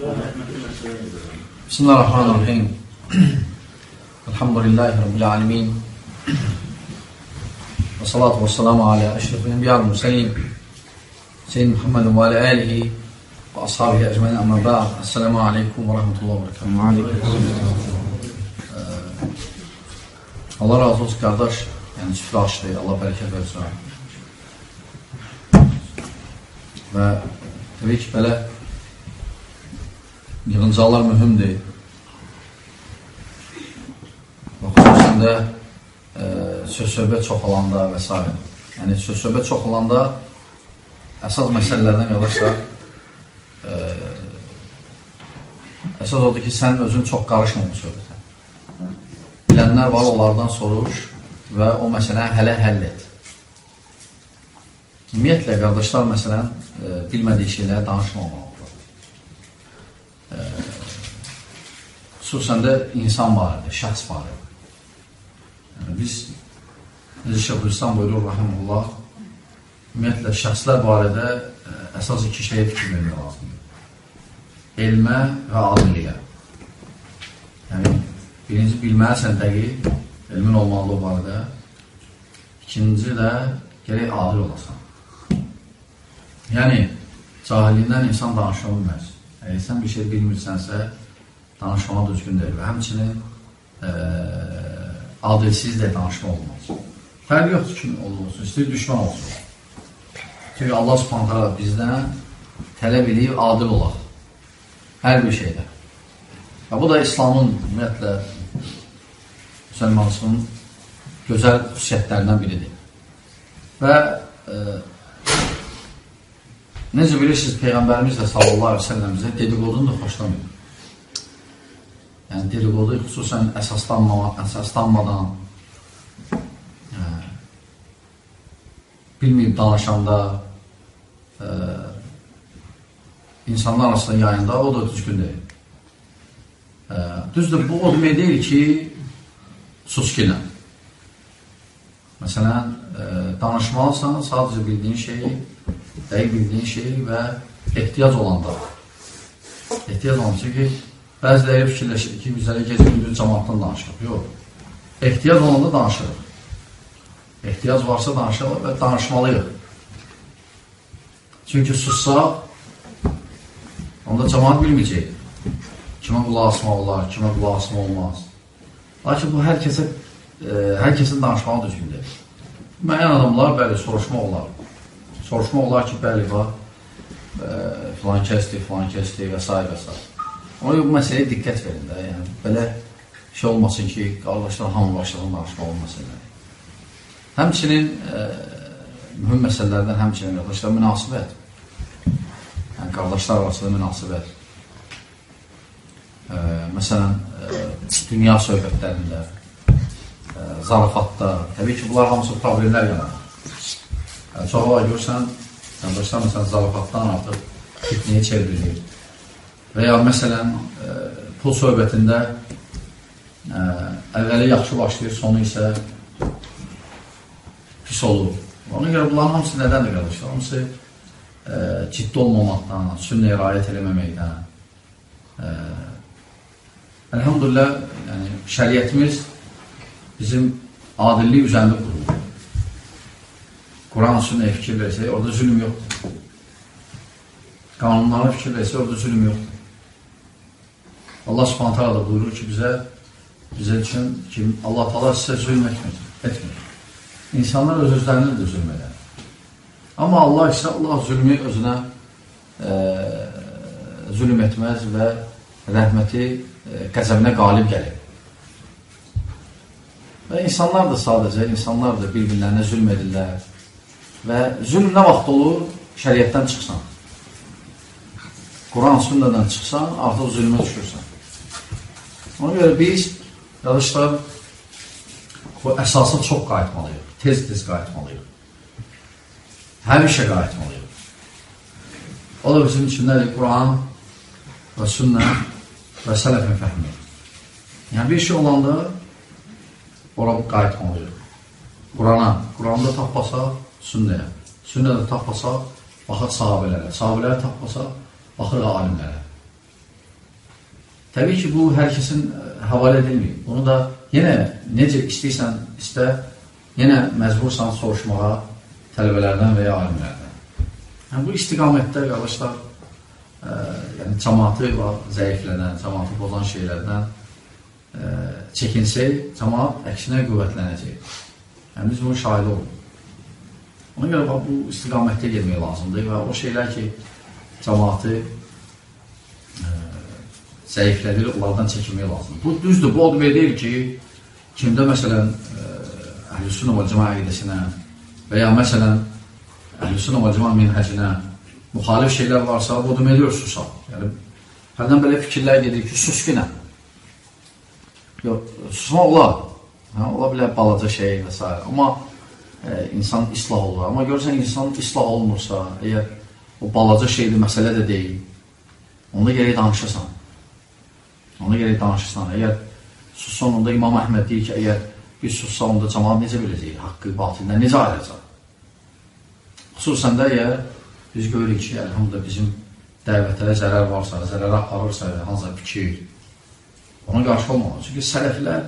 بسم الله الرحمن الرحيم الحمد لله رب العالمين والصلاة والسلام على أشرف الأنبياء والمرسلين سيدنا محمد وعلى آله وأصحابه أجمعين أما بعد السلام عليكم ورحمة الله وبركاته Allah razı olsun qardaş, yəni süfrə açdı, Allah bərəkət versin. Və təbii ki, belə yığıncalar mühümdir. Və xüsusən də e, söz-söhbət çox olanda və s. Yəni, söz-söhbət çox olanda əsas məsələlərdən qardaşlar e, əsas odur ki, sən özün çox qarışmamı söhbətə. Bilənlər var, onlardan soruş və o məsələni hələ həll et. Ümumiyyətlə, qardaşlar, məsələn, e, bilmədiyi şeyləri danışmamalıdır. E, xüsusən də insan barədə, şəxs barədə. Yəni, biz, necə Şəxülistan buyurur, Rahimullah, ümumiyyətlə, şəxslər barədə e, əsas iki şeyə fikir vermək lazımdır. Elmə və adiliyə. Yəni, birinci, bilməlisən dəqiq, elmin olmalı o barədə. İkinci də, gerək adil olasan. Yəni, cahilindən insan danışa bilməz. Əgər sən bir şey bilmirsənsə, danışma düzgün deyil və həmçinin e, adilsiz də danışma olmaz. Fərq yoxdur ki, olursun, istəyir düşman olsun. Çünki Allah subhanətə bizdən tələb edib adil olaq. Hər bir şeydə. Və bu da İslamın ümumiyyətlə müsəlmansının gözəl xüsusiyyətlərindən biridir. Və e, necə bilirsiniz, Peyğəmbərimiz də sallallahu aleyhi ve sellem bizə dediqodunu da xoşlamıyor. Yəni, dedikodu xüsusən əsaslanma, əsaslanmadan e, bilməyib danışanda e, insanlar arasında yayında o da düzgün deyil. E, düzdür, bu o demək deyil ki, suskilən. Məsələn, e, danışmalısan sadəcə bildiyin şeyi, dəqiq bildiyin şeyi və ehtiyac olanda. Ehtiyac olanda, çünki bəziləri fikirləşir ki, bizlərə gecə gündüz cəmatdan danışırıq. Yox. Ehtiyac olanda danışırıq. Ehtiyac varsa danışırıq və danışmalıyıq. Çünki sussaq, onda cəmat bilməyəcək. Kimə qulaq asmaq olar, kimə qulaq asmaq olmaz. Lakin bu hər kəsə, e, hər kəsin danışmağı düzgündür. Müəyyən adamlar, bəli, soruşmaq olar. Soruşmaq olar ki, bəli, bax, e, filan kəsdir, filan kəsdir və s. və s. Ona bu məsələyə diqqət verin də, yəni belə şey olmasın ki, qardaşlar hamı başladan danışmaq olmasın. Həmçinin e, mühüm məsələlərdən həmçinin qardaşlar münasibət. Yəni qardaşlar arasında münasibət. E, məsələn, e, dünya söhbətlərində, e, zarafatda, təbii ki, bunlar hamısı problemlər yanadır. E, çox görsən, qardaşlar məsələn zarafatdan artıq fitnəyə çevrilir və ya məsələn e, pul söhbətində ə, əvvəli yaxşı başlayır, sonu isə pis olur. Ona görə bunların hamısı nədəndir qardaşlar? Hamısı ə, ciddi olmamaqdan, sünnəyə rayət eləməməkdən. Ə, əlhamdülillah, yəni, şəriyyətimiz bizim adillik üzərində qurulur. Quran sünnəyə fikir versək, orada zülüm yoxdur. Qanunlara fikir versək, orada zülüm yoxdur. Allah subhanət hala da buyurur ki, bizə bizə üçün ki, Allah tala sizə zülm etmir. etmir. İnsanlar öz özlərini də zülm edir. Amma Allah isə Allah zülmü özünə e, zülm etməz və rəhməti e, qəzəbinə qalib gəlir. Və insanlar da sadəcə, insanlar da bir-birlərinə zülm edirlər. Və zülm nə vaxt olur? Şəriətdən çıxsan. Quran sünnədən çıxsan, artıq zülmə düşürsən. Ona görə biz, qardaşlar, bu əsasa çox qayıtmalıyıq. Tez-tez qayıtmalıyıq. Həmişə qayıtmalıyıq. O da bizim üçün nədir? Quran və sünnə və sələfin fəhmi. Yəni, bir şey olanda ora qayıtmalıyıq. Qurana, Quranda tapmasaq, sünnəyə. Sünnədə tapmasaq, baxaq sahabələrə. Sahabələrə tapmasaq, baxırıq alimlərə. Təbii ki, bu hər kəsin həvalə edilmir. Bunu da yenə necə istəyirsən, istə, yenə məcbursan soruşmağa tələbələrdən və ya alimlərdən. Yəni, bu istiqamətdə qardaşlar, ə, yəni cəmatı zəiflənən, cəmatı pozan şeylərdən ə, çəkinsək, cəmat əksinə qüvvətlənəcək. Yəni, biz bunun şahidi olduq. Ona görə bu istiqamətdə gelmək lazımdır və o şeylər ki, cəmatı ə, zəiflədir, onlardan çəkinmək lazımdır. Bu düzdür, bu o demək deyil ki, kimdə məsələn əhlüsünə və cəma əqidəsinə və ya məsələn əhlüsünə və cəma minhəcinə müxalif şeylər varsa, bu demək deyil, susaq. Yəni, hərdən belə fikirlər gedir ki, sus ki nə? Yox, susmaq olar. Hə, ola bilər balaca şey və s. Amma e, insan islah olur. Amma görürsən, insan islah olmursa, əgər o balaca şeydir, məsələ də deyil, onda gerək danışırsan. Ona gerək danışırsan. Əgər sussan, onda İmam Əhməd deyir ki, əgər bir sussa, onda cəmaat necə biləcək? Haqqı, batildən necə ayrılacaq? Xüsusən də əgər biz görürük ki, əlhamdə bizim dəvətlərə zərər varsa, zərər aparırsa, hansısa fikir, ona qarşı olmalı. Çünki sələflər,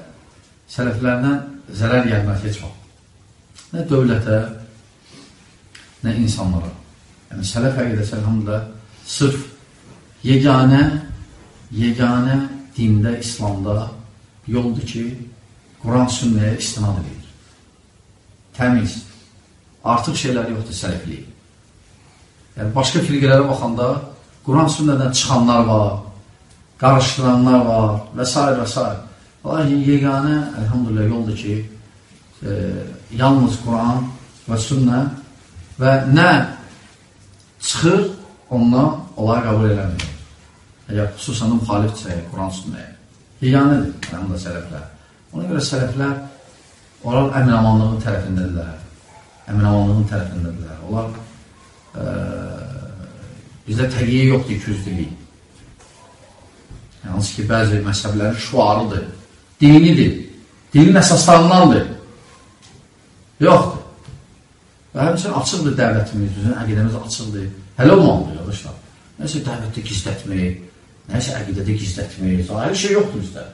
sələflərdən zərər gəlməz heç vaxt nə dövlətə, nə insanlara. Yəni, sələf əqidəsi əlhamdülə sırf yeganə, yeganə dində, İslamda yoldur ki, Quran sünnəyə istinad edir. Təmiz. Artıq şeylər yoxdur sələfliyi. Yəni, başqa firqələrə baxanda Quran sünnədən çıxanlar var, qarışdıranlar var və s. və s. Lakin yeganə, əlhamdülə, yoldur ki, e, yalnız Quran və sünnə və nə çıxır, ondan onlar qəbul eləmir. Əgər xüsusən müxalifdirsə Quran sünnəyə. Yeganədir, əlhamdə sələflər. Ona görə sələflər onlar əminamanlığın tərəfindədirlər. Əminamanlığın tərəfindədirlər. Onlar e, bizdə təqiyyə yoxdur, ikiyüzlülük. Hansı ki, bəzi məsəblərin şuarıdır, dinidir, dinin əsaslarındandır. Yoxdur. Və həmçinin açıqdır dəvətimiz, bizim əqidəmiz açıqdır. Hələ olmalıdır, yoldaşlar. Nəsə dəvətdə gizlətmək, nəsə əqidədə gizlətmək, hər şey yoxdur bizdə.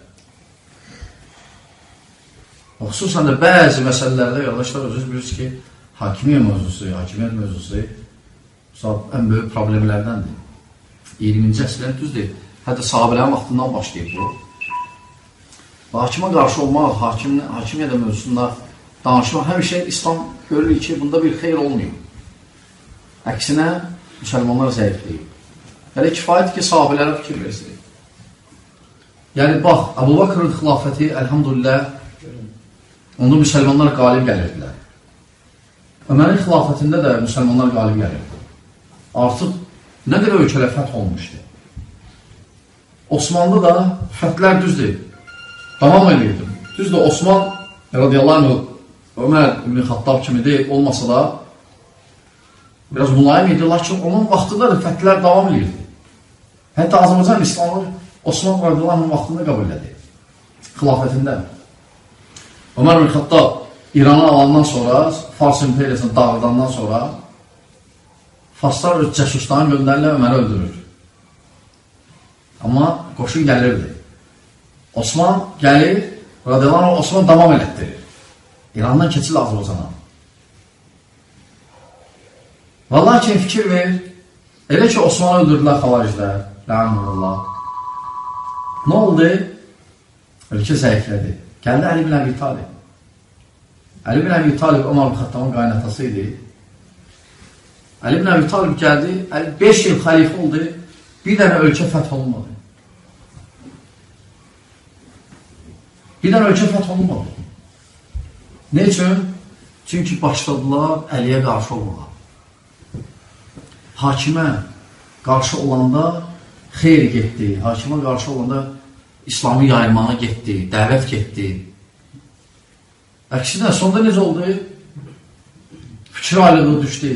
Xüsusən də bəzi məsələlərdə, yoldaşlar, özünüz bilirsiniz ki, hakimiyyə mövzusu, hakimiyyət mövzusu ən böyük problemlərdəndir. 20-ci əsrlər düzdür. Hətta sahabələrin vaxtından başlayıb bu. Hakimə qarşı olmaq, hakim, hakimiyyət mövzusunda danışmaq həmişə İslam görürük ki, bunda bir xeyr olmuyor. Əksinə, müsəlmanlar zəifləyib. Yəni, kifayət ki, sahabələrə fikir versin. Yəni, bax, Əbu Bakırın xilafəti, əlhamdülillah, onda müsəlmanlar qalib gəlirdilər. Ömərin xilafətində də müsəlmanlar qalib gəlirdi. Artıq nə qədər ölkələ fəth olmuşdu. Osmanlı da fəthlər düzdür. Davam edirdi. Düzdür, Osman radiyallahu anh Ömər İbn Xattab kimi deyil, olmasa da biraz mülayim idi, lakin onun vaxtında da fəthlər davam edirdi. Hətta Azərbaycan İslamı Osman Radiyallahu vaxtında qəbul edir. Xilafətində. Ömər İbn Xattab İranı alandan sonra, Fars imperiyasını dağıdandan sonra Farslar öz cəsuslarını göndərirlər, Öməri öldürür. Amma qoşun gəlirdi. Osman gəlir, radiyallahu Osman davam elətdirir. İrandan keçir Azərbaycana. Vallahi ki, fikir ver, elə ki, Osmanı öldürdülər xavariclər, rəhməlullah. Nə oldu? Ölkə zəiflədi. Gəldi Əli bin Əbi Talib. Əli bin Əbi Talib Ömər Xattamın qaynatası idi. Əli bin Əbi Talib gəldi, 5 il xəlifə oldu, bir dənə ölkə fəth olunmadı. Bir dənə ölkə fəth olunmadı. Ne üçün? Çünki başladılar Əliyə qarşı olmağa. Hakimə qarşı olanda xeyr getdi. Hakimə qarşı olanda İslamı yaymağa getdi, dəvət getdi. Əksinə, sonda necə oldu? Fikir ayrılığı düşdü.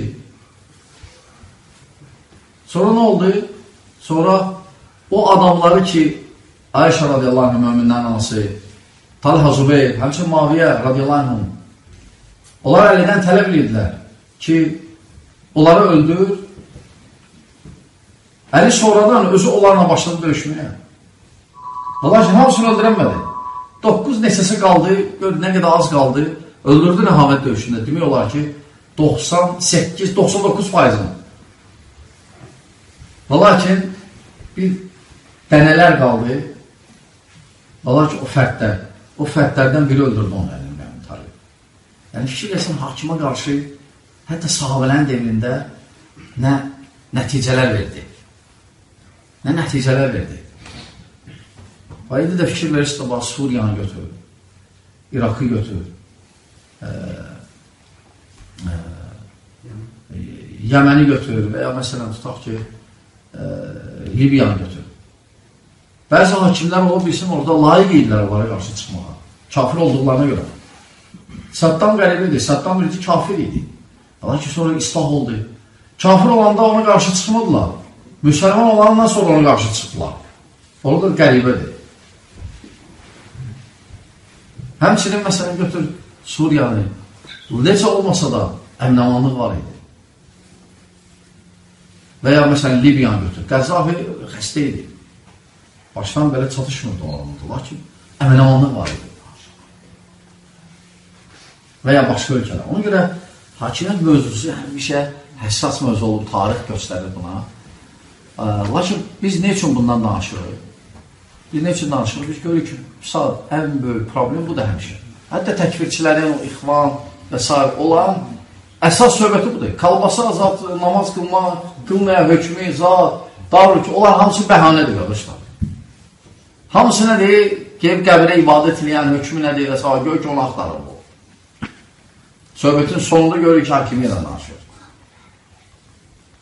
Sonra nə oldu? Sonra o adamları ki, Ayşə radiyallahu müminlərin anası, Talha Zubeyr, həmçin Maviyyə radiyallahu anh, onlar əlidən tələb edirdilər ki, onları öldür. Əli sonradan özü onlarla başladı döyüşməyə. Allah ki, hamısını öldürənmədi. 9 neçəsi qaldı, gör nə qədər az qaldı. Öldürdü nəhavət döyüşündə. Demək olar ki, 98-99 faizini. Və lakin bir dənələr qaldı. Və lakin o fərdlər, o fərdlərdən biri öldürdü onu əlindən tarih. Yəni fikirləsin hakimə qarşı hətta sahabələrin devrində nə nəticələr verdi. Nə nəticələr verdi. Və indi də fikir verirsə, bax, Suriyanı götür, İraqı götür, ə, ə, Yəməni götür və ya məsələn tutaq ki, ə, Libiyanı götür. Bəzi hakimlər ola bilsin, orada layiq idilər onlara qarşı çıxmağa. Kafir olduqlarına görə. Saddam qərib idi, Saddam birinci kafir idi. Ki, sonra islah oldu. Kafir olanda ona qarşı çıxmadılar. Müsəlman olandan sonra ona qarşı çıxdılar. Orada qəribədir. Həmçinin məsələn götür Suriyanı. Necə olmasa da əmnamanlıq var idi. Və ya məsələn Libiyanı götür. Qəzzafi xəstə idi. Başdan belə çatışmırdı onlarla. Lakin əmnamanlıq var idi. Və ya başqa ölkələr. Ona görə hakimiyyət mövzusu həmişə həssas mövzu olub, tarix göstərir buna. Lakin biz ne üçün bundan danışırıq? Biz ne üçün danışırıq? Biz görürük ki, saat ən böyük problem bu da həmişə. Hətta təkvirçilərin, o ixvan və s. olan əsas söhbəti budur. Kalbasa azad, namaz qılma, qılmaya hökmü, zat, darur ki, onlar hamısı bəhanədir, qardaşlar. Hamısı nədir? Gelib qəbirə ibadət edən hökmü nədir? Və s. Gör ki, onu axtarır bu. Söhbətin sonunda görürük ki, hakimiyyətlə danışır.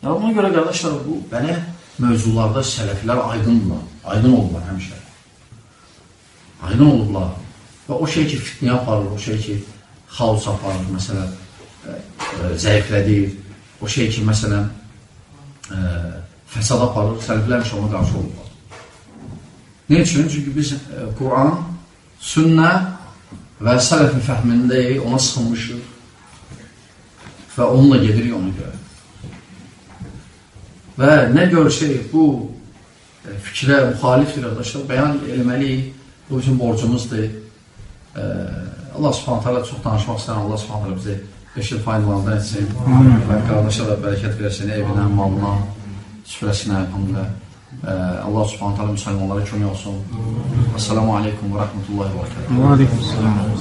Yəni, ona görə, qardaşlar, bu belə mövzularda sələflər aydınlar, aydın olurlar həmişə. Aydın olurlar. Və o şey ki, fitniyə aparır, o şey ki, xaos aparır, məsələn, ə, ə, zəiflədir, o şey ki, məsələn, ə, fəsad aparır, sələflər həmişə ona qarşı olurlar. Ne üçün? Çünki biz Quran, sünnə və sələfin fəhmindəyik, ona sıxılmışıq və onunla gedirik ona görə. Və nə görsək bu e, fikrə müxalifdir qardaşlar, bəyan eləməliyik. Bu bizim borcumuzdur. E, Allah subhanət hələ çox danışmaq istəyən Allah subhanət hələ bizi beşil faydalarından etsin. Və qardaşa da bərəkət versin, evinə, malına, süfrəsinə, hamılə. E, Allah subhanət hələ müsəlmanlara kömək olsun. Esselamu aleykum və rəhmətullahi və rəhmətullahi.